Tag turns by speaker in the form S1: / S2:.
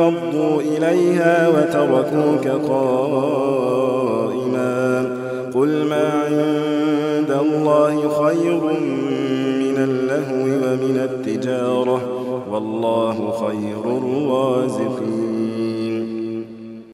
S1: انفضوا إليها وتركوك قائما قل ما عند الله خير من اللهو ومن التجارة والله خير الرازقين